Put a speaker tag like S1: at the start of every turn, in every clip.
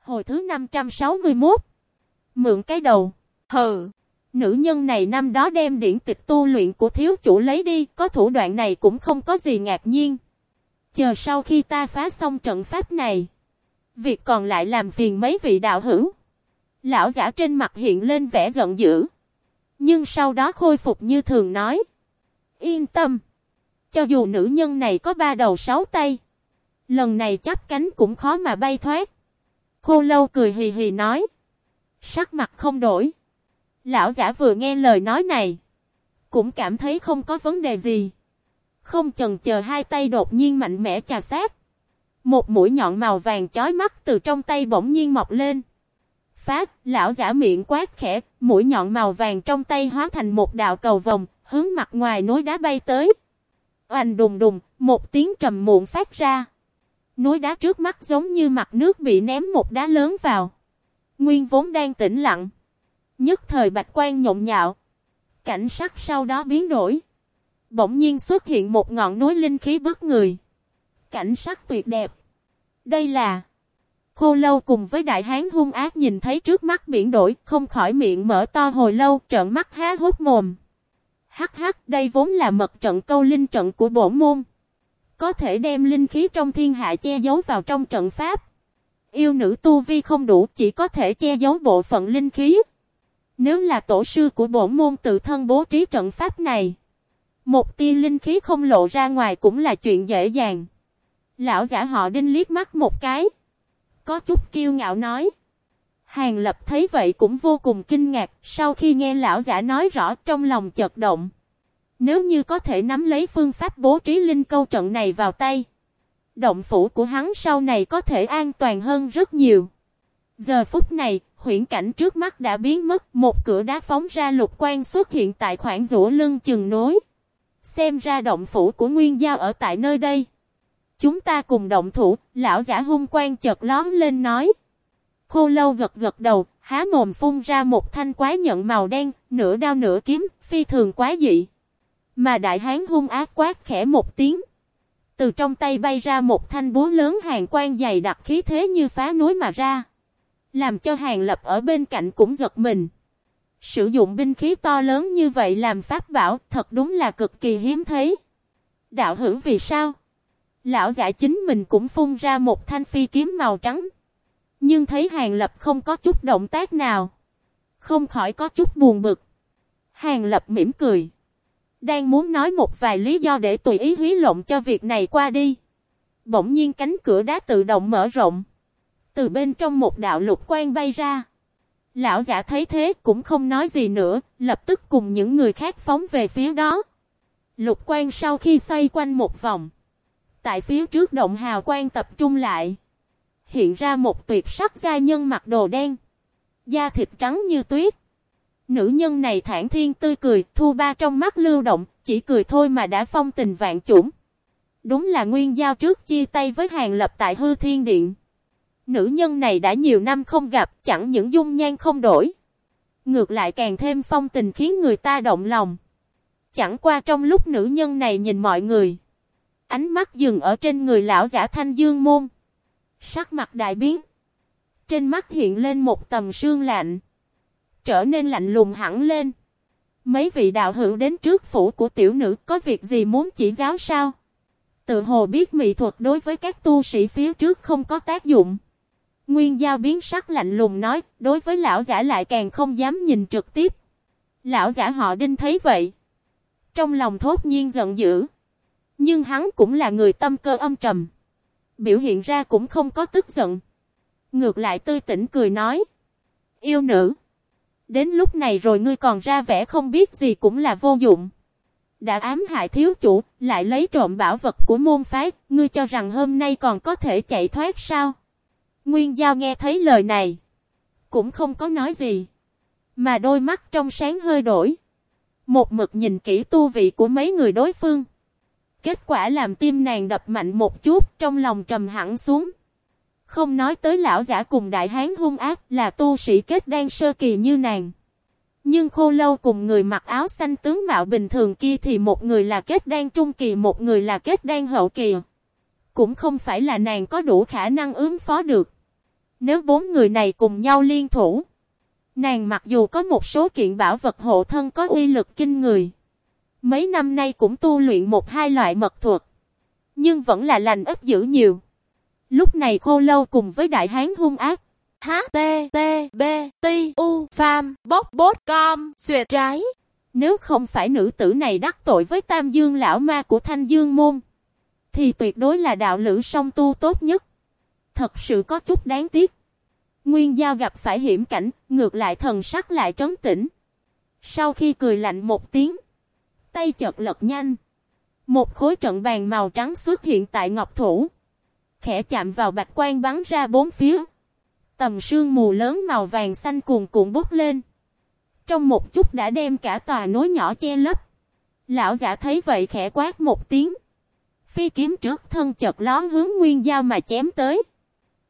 S1: Hồi thứ 561. Mượn cái đầu. Hừ. Nữ nhân này năm đó đem điển tịch tu luyện của thiếu chủ lấy đi, có thủ đoạn này cũng không có gì ngạc nhiên. Chờ sau khi ta phá xong trận pháp này, việc còn lại làm phiền mấy vị đạo hữu. Lão giả trên mặt hiện lên vẻ giận dữ. Nhưng sau đó khôi phục như thường nói. Yên tâm. Cho dù nữ nhân này có ba đầu sáu tay. Lần này chắp cánh cũng khó mà bay thoát. Khô lâu cười hì hì nói. Sắc mặt không đổi. Lão giả vừa nghe lời nói này. Cũng cảm thấy không có vấn đề gì. Không chần chờ hai tay đột nhiên mạnh mẽ chà sát. Một mũi nhọn màu vàng chói mắt từ trong tay bỗng nhiên mọc lên. Phát, lão giả miệng quát khẽ, mũi nhọn màu vàng trong tay hóa thành một đạo cầu vòng, hướng mặt ngoài núi đá bay tới. Oanh đùng đùng, một tiếng trầm muộn phát ra. Núi đá trước mắt giống như mặt nước bị ném một đá lớn vào. Nguyên vốn đang tĩnh lặng. Nhất thời bạch quan nhộn nhạo. Cảnh sắc sau đó biến đổi. Bỗng nhiên xuất hiện một ngọn núi linh khí bức người. Cảnh sắc tuyệt đẹp. Đây là... Khô lâu cùng với đại hán hung ác nhìn thấy trước mắt biển đổi, không khỏi miệng mở to hồi lâu, trợn mắt há hốt mồm. Hắc hắc, đây vốn là mật trận câu linh trận của bổ môn. Có thể đem linh khí trong thiên hạ che giấu vào trong trận pháp. Yêu nữ tu vi không đủ, chỉ có thể che giấu bộ phận linh khí. Nếu là tổ sư của bổn môn tự thân bố trí trận pháp này, một tia linh khí không lộ ra ngoài cũng là chuyện dễ dàng. Lão giả họ đinh liếc mắt một cái. Có chút kiêu ngạo nói. Hàng lập thấy vậy cũng vô cùng kinh ngạc, sau khi nghe lão giả nói rõ trong lòng chợt động. Nếu như có thể nắm lấy phương pháp bố trí linh câu trận này vào tay, động phủ của hắn sau này có thể an toàn hơn rất nhiều. Giờ phút này, huyễn cảnh trước mắt đã biến mất, một cửa đá phóng ra lục quan xuất hiện tại khoảng rũa lưng chừng nối. Xem ra động phủ của Nguyên Giao ở tại nơi đây. Chúng ta cùng động thủ, lão giả hung quan chợt lón lên nói. Khô lâu gật gật đầu, há mồm phun ra một thanh quái nhận màu đen, nửa đao nửa kiếm, phi thường quái dị. Mà đại hán hung ác quát khẽ một tiếng. Từ trong tay bay ra một thanh búa lớn hàng quan dày đặc khí thế như phá núi mà ra. Làm cho hàng lập ở bên cạnh cũng giật mình. Sử dụng binh khí to lớn như vậy làm pháp bảo thật đúng là cực kỳ hiếm thấy. Đạo hữu vì sao? Lão giả chính mình cũng phun ra một thanh phi kiếm màu trắng. Nhưng thấy Hàng Lập không có chút động tác nào. Không khỏi có chút buồn bực. Hàng Lập mỉm cười. Đang muốn nói một vài lý do để tùy ý hí lộng cho việc này qua đi. Bỗng nhiên cánh cửa đá tự động mở rộng. Từ bên trong một đạo lục quan bay ra. Lão giả thấy thế cũng không nói gì nữa, lập tức cùng những người khác phóng về phía đó. Lục quan sau khi xoay quanh một vòng. Tại phía trước động hào quang tập trung lại. Hiện ra một tuyệt sắc gia nhân mặc đồ đen. Da thịt trắng như tuyết. Nữ nhân này thản thiên tươi cười, thu ba trong mắt lưu động, chỉ cười thôi mà đã phong tình vạn chủng. Đúng là nguyên giao trước chia tay với hàng lập tại hư thiên điện. Nữ nhân này đã nhiều năm không gặp, chẳng những dung nhan không đổi. Ngược lại càng thêm phong tình khiến người ta động lòng. Chẳng qua trong lúc nữ nhân này nhìn mọi người. Ánh mắt dừng ở trên người lão giả thanh dương môn. Sắc mặt đại biến. Trên mắt hiện lên một tầm sương lạnh. Trở nên lạnh lùng hẳn lên. Mấy vị đạo hữu đến trước phủ của tiểu nữ có việc gì muốn chỉ giáo sao? Tự hồ biết mỹ thuật đối với các tu sĩ phía trước không có tác dụng. Nguyên giao biến sắc lạnh lùng nói, đối với lão giả lại càng không dám nhìn trực tiếp. Lão giả họ đinh thấy vậy. Trong lòng thốt nhiên giận dữ. Nhưng hắn cũng là người tâm cơ âm trầm. Biểu hiện ra cũng không có tức giận. Ngược lại tươi tỉnh cười nói. Yêu nữ. Đến lúc này rồi ngươi còn ra vẻ không biết gì cũng là vô dụng. Đã ám hại thiếu chủ, lại lấy trộm bảo vật của môn phái, ngươi cho rằng hôm nay còn có thể chạy thoát sao? Nguyên Giao nghe thấy lời này. Cũng không có nói gì. Mà đôi mắt trong sáng hơi đổi. Một mực nhìn kỹ tu vị của mấy người đối phương. Kết quả làm tim nàng đập mạnh một chút, trong lòng trầm hẳn xuống. Không nói tới lão giả cùng đại hán hung ác là tu sĩ kết đan sơ kỳ như nàng. Nhưng khô lâu cùng người mặc áo xanh tướng mạo bình thường kia thì một người là kết đan trung kỳ một người là kết đan hậu kỳ. Cũng không phải là nàng có đủ khả năng ứng phó được. Nếu bốn người này cùng nhau liên thủ, nàng mặc dù có một số kiện bảo vật hộ thân có uy lực kinh người, mấy năm nay cũng tu luyện một hai loại mật thuật, nhưng vẫn là lành ít dữ nhiều. Lúc này khô lâu cùng với đại hán hung ác, H T T B T U Pham bốc bốt com xuyệt trái. Nếu không phải nữ tử này đắc tội với Tam Dương lão ma của Thanh Dương môn, thì tuyệt đối là đạo lữ song tu tốt nhất. Thật sự có chút đáng tiếc. Nguyên Giao gặp phải hiểm cảnh, ngược lại thần sắc lại trấn tĩnh. Sau khi cười lạnh một tiếng, tay chợt lật nhanh. Một khối trận bàn màu trắng xuất hiện tại ngọc thủ. Khẽ chạm vào bạch quan bắn ra bốn phía. Tầm sương mù lớn màu vàng xanh cuồn cuộn bốc lên. Trong một chút đã đem cả tòa núi nhỏ che lấp. Lão giả thấy vậy khẽ quát một tiếng. Phi kiếm trước thân chợt lón hướng Nguyên Giao mà chém tới.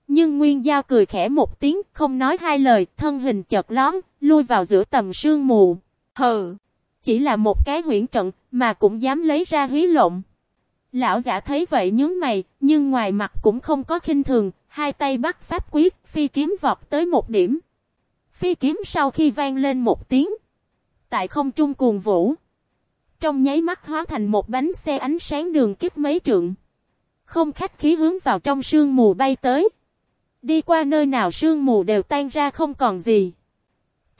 S1: Nhưng Nguyên Giao cười khẽ một tiếng, không nói hai lời, thân hình chợt lón, lui vào giữa tầm sương mù. Hừ, chỉ là một cái huyễn trận, mà cũng dám lấy ra hí lộn. Lão giả thấy vậy nhướng mày, nhưng ngoài mặt cũng không có khinh thường, hai tay bắt pháp quyết, phi kiếm vọt tới một điểm. Phi kiếm sau khi vang lên một tiếng, tại không trung cuồng vũ, trong nháy mắt hóa thành một bánh xe ánh sáng đường kiếp mấy trượng. Không khách khí hướng vào trong sương mù bay tới. Đi qua nơi nào sương mù đều tan ra không còn gì.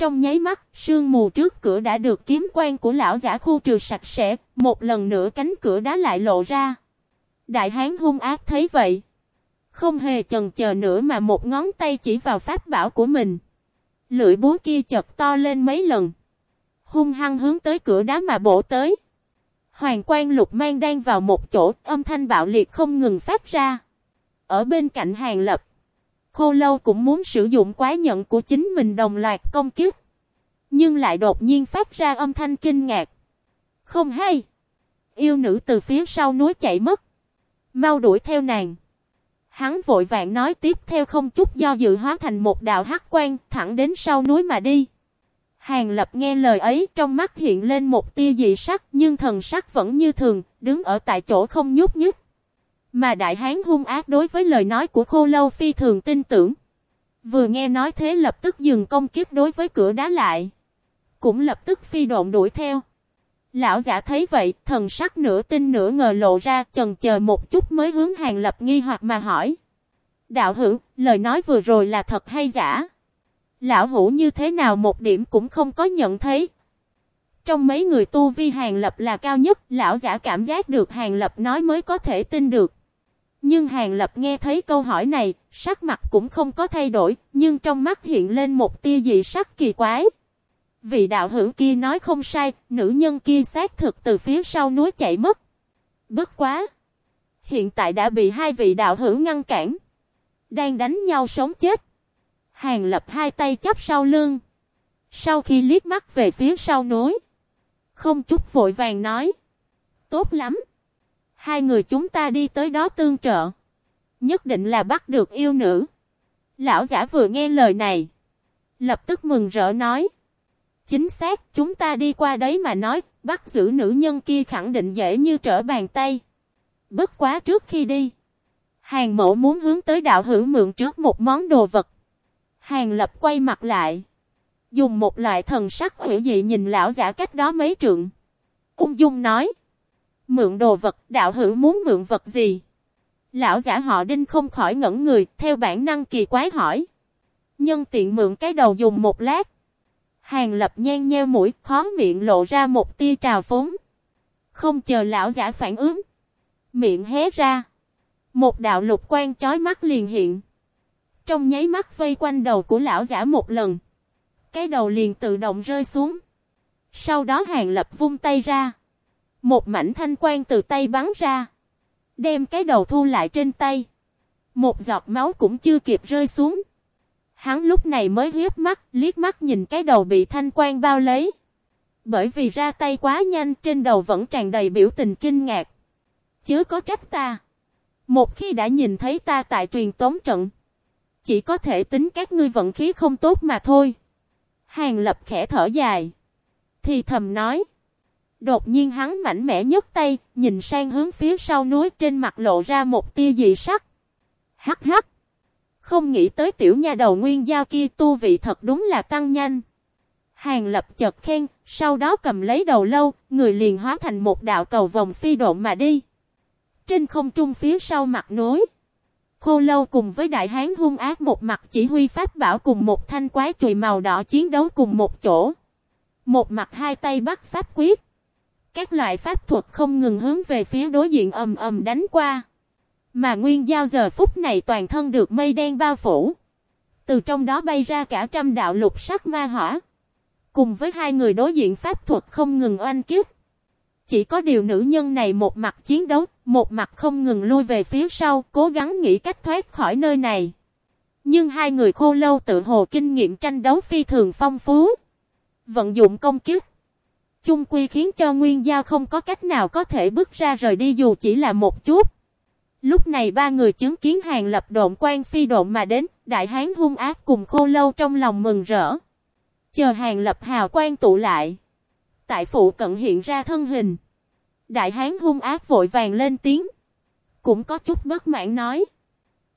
S1: Trong nháy mắt, sương mù trước cửa đã được kiếm quan của lão giả khu trừ sạch sẽ, một lần nữa cánh cửa đá lại lộ ra. Đại hán hung ác thấy vậy. Không hề chần chờ nữa mà một ngón tay chỉ vào pháp bảo của mình. Lưỡi búa kia chật to lên mấy lần. Hung hăng hướng tới cửa đá mà bổ tới. Hoàng quan lục mang đang vào một chỗ, âm thanh bạo liệt không ngừng phát ra. Ở bên cạnh hàng lập. Khô lâu cũng muốn sử dụng quái nhận của chính mình đồng loạt công kiếp. Nhưng lại đột nhiên phát ra âm thanh kinh ngạc. Không hay. Yêu nữ từ phía sau núi chạy mất. Mau đuổi theo nàng. Hắn vội vàng nói tiếp theo không chút do dự hóa thành một đạo hắc quan thẳng đến sau núi mà đi. Hàng lập nghe lời ấy trong mắt hiện lên một tia dị sắc nhưng thần sắc vẫn như thường, đứng ở tại chỗ không nhúc nhích. Mà đại hán hung ác đối với lời nói của khô lâu phi thường tin tưởng. Vừa nghe nói thế lập tức dừng công kiếp đối với cửa đá lại. Cũng lập tức phi độn đuổi theo. Lão giả thấy vậy, thần sắc nửa tin nửa ngờ lộ ra, chần chờ một chút mới hướng hàng lập nghi hoặc mà hỏi. Đạo hữu, lời nói vừa rồi là thật hay giả? Lão hữu như thế nào một điểm cũng không có nhận thấy. Trong mấy người tu vi hàng lập là cao nhất, lão giả cảm giác được hàng lập nói mới có thể tin được. Nhưng hàng lập nghe thấy câu hỏi này, sắc mặt cũng không có thay đổi, nhưng trong mắt hiện lên một tia dị sắc kỳ quái. Vị đạo hữu kia nói không sai, nữ nhân kia xác thực từ phía sau núi chạy mất. Bất quá! Hiện tại đã bị hai vị đạo hữu ngăn cản. Đang đánh nhau sống chết. Hàng lập hai tay chắp sau lưng. Sau khi liếc mắt về phía sau núi. Không chút vội vàng nói. Tốt lắm. Hai người chúng ta đi tới đó tương trợ. Nhất định là bắt được yêu nữ. Lão giả vừa nghe lời này. Lập tức mừng rỡ nói. Chính xác, chúng ta đi qua đấy mà nói, bắt giữ nữ nhân kia khẳng định dễ như trở bàn tay. Bất quá trước khi đi. Hàng mộ muốn hướng tới đạo hữu mượn trước một món đồ vật. Hàng lập quay mặt lại. Dùng một loại thần sắc hữu dị nhìn lão giả cách đó mấy trượng. Ung dung nói. Mượn đồ vật, đạo hữu muốn mượn vật gì? Lão giả họ đinh không khỏi ngẩn người, theo bản năng kỳ quái hỏi. Nhân tiện mượn cái đầu dùng một lát. Hàng lập nhan nheo mũi, khó miệng lộ ra một tia trào phúng. Không chờ lão giả phản ứng. Miệng hé ra. Một đạo lục quan chói mắt liền hiện. Trong nháy mắt vây quanh đầu của lão giả một lần. Cái đầu liền tự động rơi xuống. Sau đó hàng lập vung tay ra. Một mảnh thanh quan từ tay bắn ra. Đem cái đầu thu lại trên tay. Một giọt máu cũng chưa kịp rơi xuống. Hắn lúc này mới hiếp mắt, liếc mắt nhìn cái đầu bị thanh quan bao lấy. Bởi vì ra tay quá nhanh trên đầu vẫn tràn đầy biểu tình kinh ngạc. Chứ có trách ta. Một khi đã nhìn thấy ta tại truyền tống trận. Chỉ có thể tính các ngươi vận khí không tốt mà thôi. Hàng lập khẽ thở dài. Thì thầm nói. Đột nhiên hắn mạnh mẽ nhấc tay, nhìn sang hướng phía sau núi trên mặt lộ ra một tia dị sắc. Hắc hắc. Không nghĩ tới tiểu nha đầu nguyên giao kia tu vị thật đúng là tăng nhanh. Hàng lập chật khen, sau đó cầm lấy đầu lâu, người liền hóa thành một đạo cầu vòng phi độn mà đi. Trên không trung phía sau mặt núi. Khô lâu cùng với đại hán hung ác một mặt chỉ huy pháp bảo cùng một thanh quái chùy màu đỏ chiến đấu cùng một chỗ. Một mặt hai tay bắt pháp quyết. Các loại pháp thuật không ngừng hướng về phía đối diện ầm ầm đánh qua. Mà nguyên giao giờ phút này toàn thân được mây đen bao phủ. Từ trong đó bay ra cả trăm đạo lục sắc ma hỏa. Cùng với hai người đối diện pháp thuật không ngừng oanh kiếp. Chỉ có điều nữ nhân này một mặt chiến đấu, một mặt không ngừng lui về phía sau, cố gắng nghĩ cách thoát khỏi nơi này. Nhưng hai người khô lâu tự hồ kinh nghiệm tranh đấu phi thường phong phú. Vận dụng công kiếp. Chung quy khiến cho Nguyên Giao không có cách nào có thể bước ra rời đi dù chỉ là một chút. Lúc này ba người chứng kiến hàng lập độn quan phi độn mà đến, đại hán hung ác cùng khô lâu trong lòng mừng rỡ. Chờ hàng lập hào quan tụ lại. Tại phụ cận hiện ra thân hình. Đại hán hung ác vội vàng lên tiếng. Cũng có chút bất mãn nói.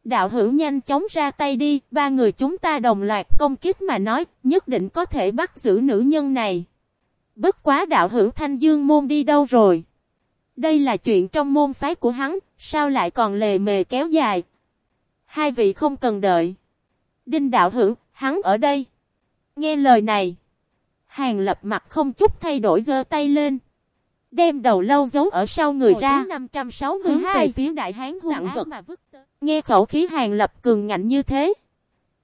S1: Đạo hữu nhanh chóng ra tay đi, ba người chúng ta đồng loạt công kích mà nói, nhất định có thể bắt giữ nữ nhân này. Bất quá đạo hữu thanh dương môn đi đâu rồi? Đây là chuyện trong môn phái của hắn, sao lại còn lề mề kéo dài? Hai vị không cần đợi. Đinh đạo hữu, hắn ở đây. Nghe lời này. Hàng lập mặt không chút thay đổi giơ tay lên. Đem đầu lâu giấu ở sau người ra. 562 phía đại hán hung vật. Mà vứt Nghe khẩu khí hàng lập cường ngạnh như thế.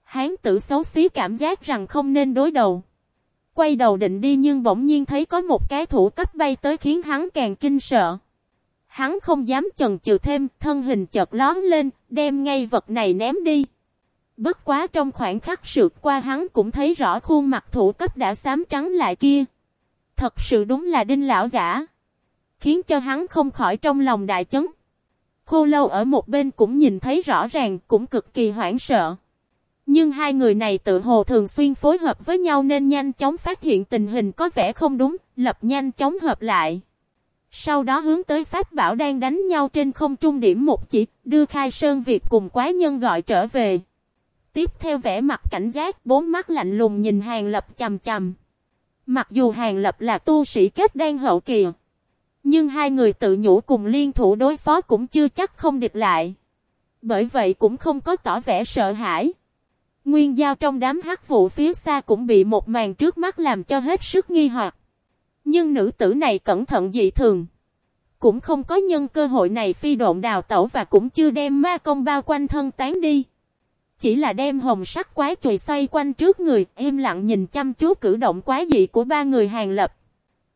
S1: Hán tử xấu xí cảm giác rằng không nên đối đầu. Quay đầu định đi nhưng bỗng nhiên thấy có một cái thủ cấp bay tới khiến hắn càng kinh sợ. Hắn không dám chần chừ thêm, thân hình chợt lón lên, đem ngay vật này ném đi. Bất quá trong khoảng khắc sượt qua hắn cũng thấy rõ khuôn mặt thủ cấp đã xám trắng lại kia. Thật sự đúng là đinh lão giả. Khiến cho hắn không khỏi trong lòng đại chấn. Khô lâu ở một bên cũng nhìn thấy rõ ràng cũng cực kỳ hoảng sợ. Nhưng hai người này tự hồ thường xuyên phối hợp với nhau nên nhanh chóng phát hiện tình hình có vẻ không đúng, lập nhanh chóng hợp lại. Sau đó hướng tới Pháp Bảo đang đánh nhau trên không trung điểm một chỉ, đưa khai sơn việc cùng quái nhân gọi trở về. Tiếp theo vẻ mặt cảnh giác, bốn mắt lạnh lùng nhìn Hàng Lập chầm chầm. Mặc dù Hàng Lập là tu sĩ kết đang hậu kỳ, nhưng hai người tự nhủ cùng liên thủ đối phó cũng chưa chắc không địch lại. Bởi vậy cũng không có tỏ vẻ sợ hãi. Nguyên giao trong đám hắc vụ phía xa cũng bị một màn trước mắt làm cho hết sức nghi hoặc. Nhưng nữ tử này cẩn thận dị thường. Cũng không có nhân cơ hội này phi độn đào tẩu và cũng chưa đem ma công bao quanh thân tán đi. Chỉ là đem hồng sắc quái chùy xoay quanh trước người, im lặng nhìn chăm chú cử động quái dị của ba người hàng lập.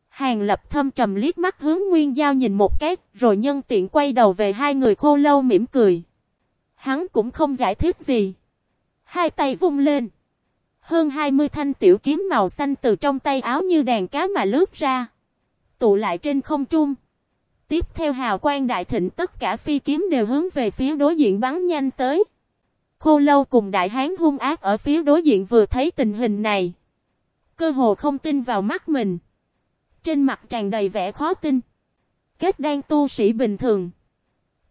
S1: Hàng lập thâm trầm liếc mắt hướng nguyên giao nhìn một cái, rồi nhân tiện quay đầu về hai người khô lâu mỉm cười. Hắn cũng không giải thích gì. Hai tay vung lên. Hơn 20 thanh tiểu kiếm màu xanh từ trong tay áo như đàn cá mà lướt ra. Tụ lại trên không trung. Tiếp theo hào quang đại thịnh tất cả phi kiếm đều hướng về phía đối diện bắn nhanh tới. Khô lâu cùng đại hán hung ác ở phía đối diện vừa thấy tình hình này. Cơ hồ không tin vào mắt mình. Trên mặt tràn đầy vẻ khó tin. Kết đang tu sĩ bình thường.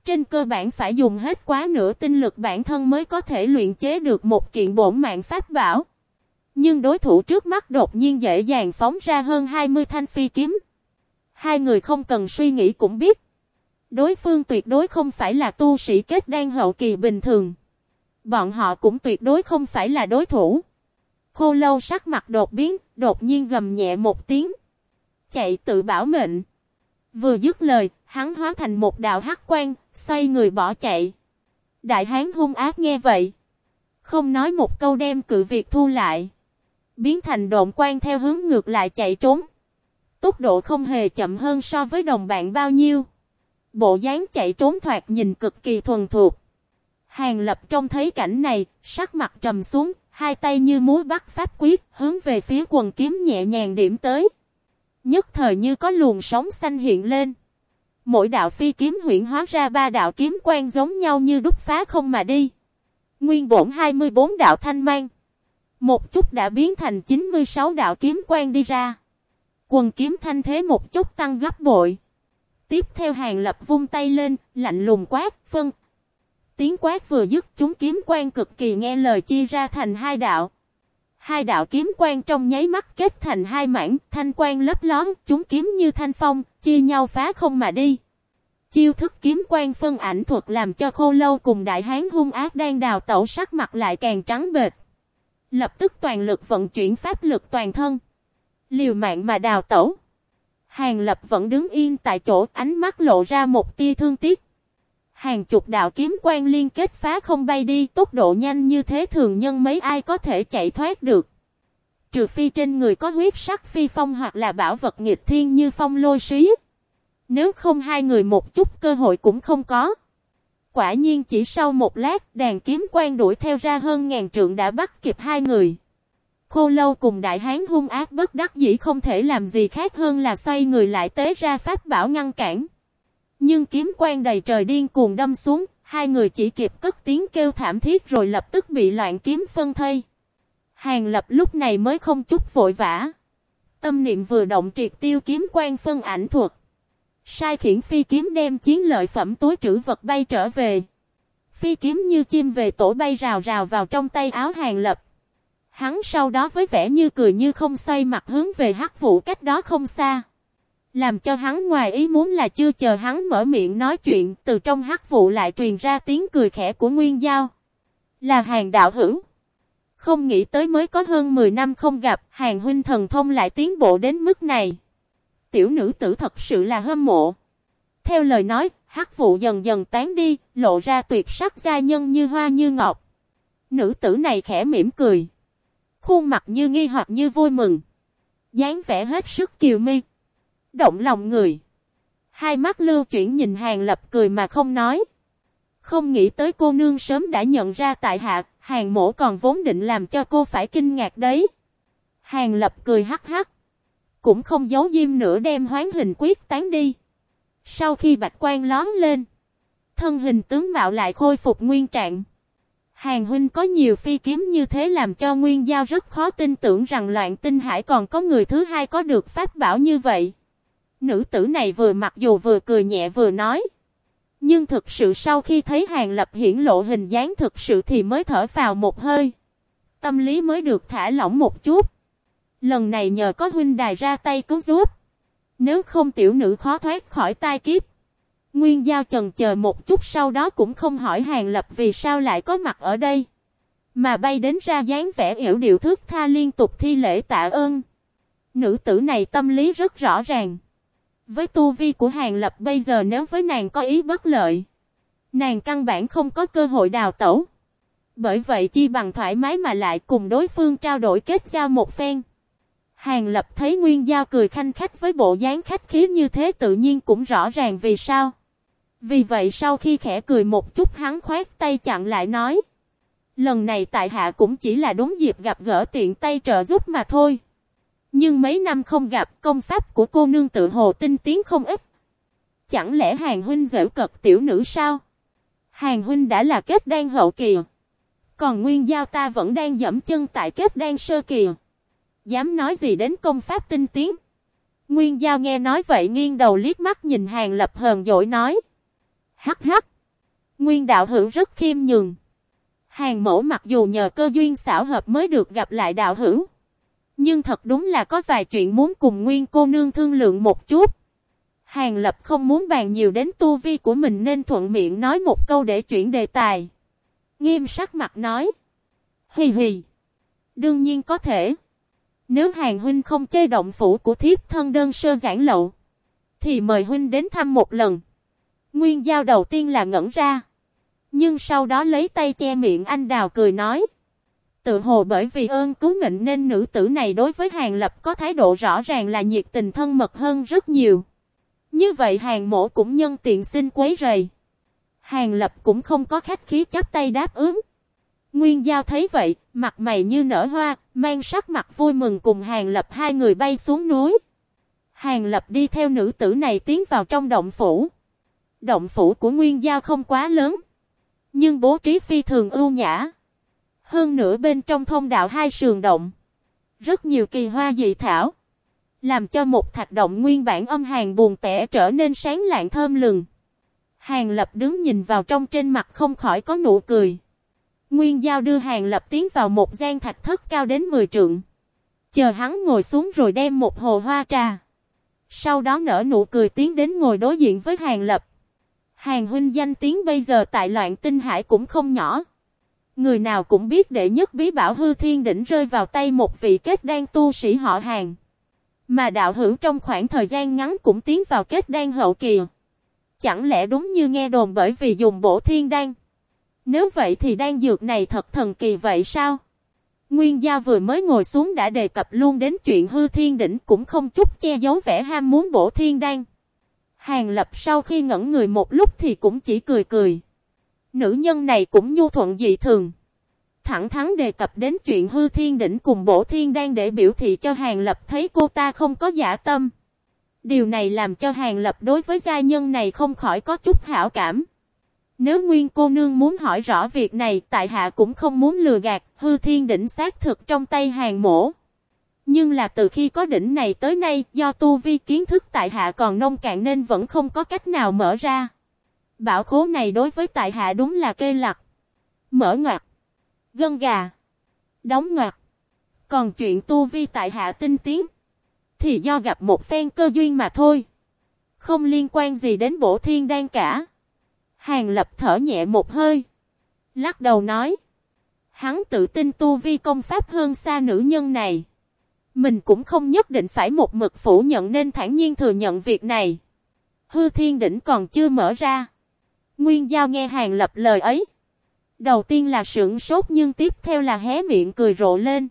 S1: Trên cơ bản phải dùng hết quá nửa tinh lực bản thân mới có thể luyện chế được một kiện bổn mạng pháp bảo. Nhưng đối thủ trước mắt đột nhiên dễ dàng phóng ra hơn 20 thanh phi kiếm. Hai người không cần suy nghĩ cũng biết. Đối phương tuyệt đối không phải là tu sĩ kết đan hậu kỳ bình thường. Bọn họ cũng tuyệt đối không phải là đối thủ. Khô lâu sắc mặt đột biến, đột nhiên gầm nhẹ một tiếng. Chạy tự bảo mệnh. Vừa dứt lời, hắn hóa thành một đạo hắc quan, xoay người bỏ chạy. Đại hán hung ác nghe vậy. Không nói một câu đem cự việc thu lại. Biến thành độn quan theo hướng ngược lại chạy trốn. Tốc độ không hề chậm hơn so với đồng bạn bao nhiêu. Bộ dáng chạy trốn thoạt nhìn cực kỳ thuần thuộc. Hàng lập trông thấy cảnh này, sắc mặt trầm xuống, hai tay như múa bắt pháp quyết, hướng về phía quần kiếm nhẹ nhàng điểm tới. Nhất thời như có luồng sóng xanh hiện lên. Mỗi đạo phi kiếm huyện hóa ra ba đạo kiếm quan giống nhau như đúc phá không mà đi. Nguyên bổn 24 đạo thanh mang. Một chút đã biến thành 96 đạo kiếm quan đi ra. Quần kiếm thanh thế một chút tăng gấp bội. Tiếp theo hàng lập vung tay lên, lạnh lùng quát, phân. Tiếng quát vừa dứt chúng kiếm quan cực kỳ nghe lời chia ra thành hai đạo. Hai đạo kiếm quan trong nháy mắt kết thành hai mảng, thanh quan lấp lón, chúng kiếm như thanh phong, chia nhau phá không mà đi. Chiêu thức kiếm quan phân ảnh thuật làm cho khô lâu cùng đại hán hung ác đang đào tẩu sắc mặt lại càng trắng bệt. Lập tức toàn lực vận chuyển pháp lực toàn thân. Liều mạng mà đào tẩu. Hàng lập vẫn đứng yên tại chỗ ánh mắt lộ ra một tia thương tiếc. Hàng chục đạo kiếm quan liên kết phá không bay đi, tốc độ nhanh như thế thường nhân mấy ai có thể chạy thoát được. Trừ phi trên người có huyết sắc phi phong hoặc là bảo vật nghịch thiên như phong lôi xí. Nếu không hai người một chút cơ hội cũng không có. Quả nhiên chỉ sau một lát, đàn kiếm quan đuổi theo ra hơn ngàn trượng đã bắt kịp hai người. Khô lâu cùng đại hán hung ác bất đắc dĩ không thể làm gì khác hơn là xoay người lại tế ra pháp bảo ngăn cản. Nhưng kiếm quan đầy trời điên cuồng đâm xuống, hai người chỉ kịp cất tiếng kêu thảm thiết rồi lập tức bị loạn kiếm phân thây. Hàng lập lúc này mới không chút vội vã. Tâm niệm vừa động triệt tiêu kiếm quan phân ảnh thuật. Sai khiển phi kiếm đem chiến lợi phẩm túi trữ vật bay trở về. Phi kiếm như chim về tổ bay rào rào vào trong tay áo hàng lập. Hắn sau đó với vẻ như cười như không xoay mặt hướng về hắc vụ cách đó không xa. Làm cho hắn ngoài ý muốn là chưa chờ hắn mở miệng nói chuyện, từ trong hắc vụ lại truyền ra tiếng cười khẽ của Nguyên Giao. Là hàng đạo hữu. Không nghĩ tới mới có hơn 10 năm không gặp, hàng huynh thần thông lại tiến bộ đến mức này. Tiểu nữ tử thật sự là hâm mộ. Theo lời nói, hắc vụ dần dần tán đi, lộ ra tuyệt sắc gia nhân như hoa như ngọc. Nữ tử này khẽ mỉm cười. Khuôn mặt như nghi hoặc như vui mừng. dáng vẻ hết sức kiều mi. Động lòng người. Hai mắt lưu chuyển nhìn hàng lập cười mà không nói. Không nghĩ tới cô nương sớm đã nhận ra tại hạ, hàng mổ còn vốn định làm cho cô phải kinh ngạc đấy. Hàng lập cười hắc hắc. Cũng không giấu diêm nữa đem hoán hình quyết tán đi. Sau khi bạch quan lón lên. Thân hình tướng mạo lại khôi phục nguyên trạng. Hàng huynh có nhiều phi kiếm như thế làm cho Nguyên Giao rất khó tin tưởng rằng loạn tinh hải còn có người thứ hai có được pháp bảo như vậy. Nữ tử này vừa mặc dù vừa cười nhẹ vừa nói. Nhưng thực sự sau khi thấy hàng lập hiển lộ hình dáng thực sự thì mới thở vào một hơi. Tâm lý mới được thả lỏng một chút. Lần này nhờ có huynh đài ra tay cứu giúp. Nếu không tiểu nữ khó thoát khỏi tai kiếp. Nguyên Giao chần chờ một chút sau đó cũng không hỏi Hàng Lập vì sao lại có mặt ở đây. Mà bay đến ra dáng vẻ yểu điệu thước tha liên tục thi lễ tạ ơn. Nữ tử này tâm lý rất rõ ràng. Với tu vi của Hàng Lập bây giờ nếu với nàng có ý bất lợi. Nàng căn bản không có cơ hội đào tẩu. Bởi vậy chi bằng thoải mái mà lại cùng đối phương trao đổi kết giao một phen. Hàng Lập thấy Nguyên Giao cười khanh khách với bộ dáng khách khí như thế tự nhiên cũng rõ ràng vì sao. Vì vậy sau khi khẽ cười một chút hắn khoát tay chặn lại nói. Lần này tại hạ cũng chỉ là đúng dịp gặp gỡ tiện tay trợ giúp mà thôi. Nhưng mấy năm không gặp, công pháp của cô nương tự hồ tinh tiến không ít. Chẳng lẽ hàng huynh dễ cật tiểu nữ sao? Hàng huynh đã là kết đan hậu kỳ. Còn nguyên giao ta vẫn đang dẫm chân tại kết đan sơ kỳ. Dám nói gì đến công pháp tinh tiến? Nguyên giao nghe nói vậy nghiêng đầu liếc mắt nhìn hàng lập hờn dỗi nói. Hắc hắc. Nguyên đạo hữu rất khiêm nhường. Hàng mẫu mặc dù nhờ cơ duyên xảo hợp mới được gặp lại đạo hữu. Nhưng thật đúng là có vài chuyện muốn cùng Nguyên cô nương thương lượng một chút. Hàng lập không muốn bàn nhiều đến tu vi của mình nên thuận miệng nói một câu để chuyển đề tài. Nghiêm sắc mặt nói. Hì hì. Đương nhiên có thể. Nếu hàng huynh không chơi động phủ của thiếp thân đơn sơ giản lậu. Thì mời huynh đến thăm một lần. Nguyên giao đầu tiên là ngẩn ra. Nhưng sau đó lấy tay che miệng anh đào cười nói. Tự hồ bởi vì ơn cứu mệnh nên nữ tử này đối với hàng lập có thái độ rõ ràng là nhiệt tình thân mật hơn rất nhiều. Như vậy hàng mổ cũng nhân tiện xin quấy rầy. Hàng lập cũng không có khách khí chắp tay đáp ứng. Nguyên giao thấy vậy, mặt mày như nở hoa, mang sắc mặt vui mừng cùng hàng lập hai người bay xuống núi. Hàng lập đi theo nữ tử này tiến vào trong động phủ. Động phủ của Nguyên Giao không quá lớn. Nhưng bố trí phi thường ưu nhã. Hơn nữa bên trong thông đạo hai sườn động. Rất nhiều kỳ hoa dị thảo. Làm cho một thạch động nguyên bản âm hàng buồn tẻ trở nên sáng lạng thơm lừng. Hàng Lập đứng nhìn vào trong trên mặt không khỏi có nụ cười. Nguyên Giao đưa Hàng Lập tiến vào một gian thạch thất cao đến 10 trượng. Chờ hắn ngồi xuống rồi đem một hồ hoa trà. Sau đó nở nụ cười tiến đến ngồi đối diện với Hàng Lập. Hàng huynh danh tiếng bây giờ tại loạn tinh hải cũng không nhỏ. Người nào cũng biết đệ nhất bí bảo hư thiên đỉnh rơi vào tay một vị kết đan tu sĩ họ hàng. Mà đạo hữu trong khoảng thời gian ngắn cũng tiến vào kết đan hậu kỳ. Chẳng lẽ đúng như nghe đồn bởi vì dùng bổ thiên đan. Nếu vậy thì đan dược này thật thần kỳ vậy sao? Nguyên gia vừa mới ngồi xuống đã đề cập luôn đến chuyện hư thiên đỉnh cũng không chút che giấu vẻ ham muốn bổ thiên đan. Hàng lập sau khi ngẩn người một lúc thì cũng chỉ cười cười. Nữ nhân này cũng nhu thuận dị thường. Thẳng thắn đề cập đến chuyện hư thiên đỉnh cùng bổ thiên đang để biểu thị cho Hàng Lập thấy cô ta không có giả tâm. Điều này làm cho Hàng Lập đối với gia nhân này không khỏi có chút hảo cảm. Nếu nguyên cô nương muốn hỏi rõ việc này, tại hạ cũng không muốn lừa gạt, hư thiên đỉnh xác thực trong tay hàng mổ. Nhưng là từ khi có đỉnh này tới nay, do tu vi kiến thức tại hạ còn nông cạn nên vẫn không có cách nào mở ra. Bảo khố này đối với tại hạ đúng là kê lặt. Mở ngoặt. Gân gà. Đóng ngoặt. Còn chuyện tu vi tại hạ tinh tiến. Thì do gặp một phen cơ duyên mà thôi. Không liên quan gì đến bổ thiên đan cả. Hàng lập thở nhẹ một hơi. Lắc đầu nói. Hắn tự tin tu vi công pháp hơn xa nữ nhân này. Mình cũng không nhất định phải một mực phủ nhận nên thản nhiên thừa nhận việc này. Hư thiên đỉnh còn chưa mở ra. Nguyên Giao nghe Hàng Lập lời ấy. Đầu tiên là sững sốt nhưng tiếp theo là hé miệng cười rộ lên.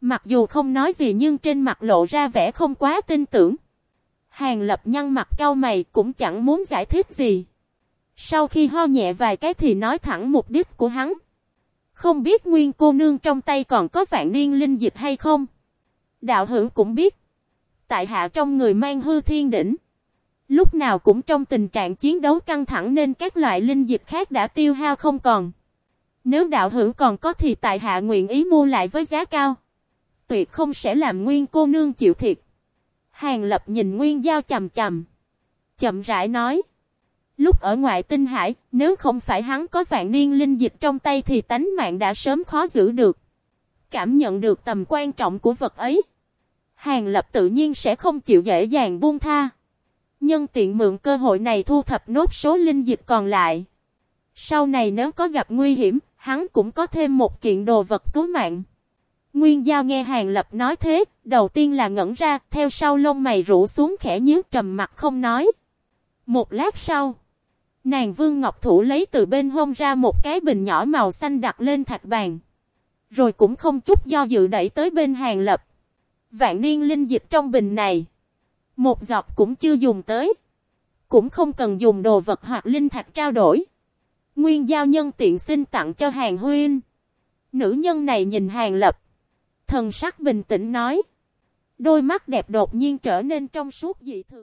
S1: Mặc dù không nói gì nhưng trên mặt lộ ra vẻ không quá tin tưởng. Hàng Lập nhăn mặt cau mày cũng chẳng muốn giải thích gì. Sau khi ho nhẹ vài cái thì nói thẳng mục đích của hắn. Không biết nguyên cô nương trong tay còn có vạn niên linh dịch hay không? Đạo hữu cũng biết. Tại hạ trong người mang hư thiên đỉnh. Lúc nào cũng trong tình trạng chiến đấu căng thẳng nên các loại linh dịch khác đã tiêu hao không còn. Nếu đạo hữu còn có thì tại hạ nguyện ý mua lại với giá cao. Tuyệt không sẽ làm nguyên cô nương chịu thiệt. Hàng lập nhìn nguyên giao chầm chầm. Chậm rãi nói. Lúc ở ngoại tinh hải, nếu không phải hắn có vạn niên linh dịch trong tay thì tánh mạng đã sớm khó giữ được. Cảm nhận được tầm quan trọng của vật ấy. Hàng lập tự nhiên sẽ không chịu dễ dàng buông tha. Nhân tiện mượn cơ hội này thu thập nốt số linh dịch còn lại. Sau này nếu có gặp nguy hiểm, hắn cũng có thêm một kiện đồ vật cứu mạng. Nguyên Giao nghe Hàng Lập nói thế, đầu tiên là ngẩn ra, theo sau lông mày rũ xuống khẽ nhíu trầm mặt không nói. Một lát sau, nàng Vương Ngọc Thủ lấy từ bên hông ra một cái bình nhỏ màu xanh đặt lên thạch bàn. Rồi cũng không chút do dự đẩy tới bên Hàng Lập. Vạn niên linh dịch trong bình này. Một giọt cũng chưa dùng tới. Cũng không cần dùng đồ vật hoặc linh thạch trao đổi. Nguyên giao nhân tiện xin tặng cho hàng huyên. Nữ nhân này nhìn hàng lập. Thần sắc bình tĩnh nói. Đôi mắt đẹp đột nhiên trở nên trong suốt dị thường.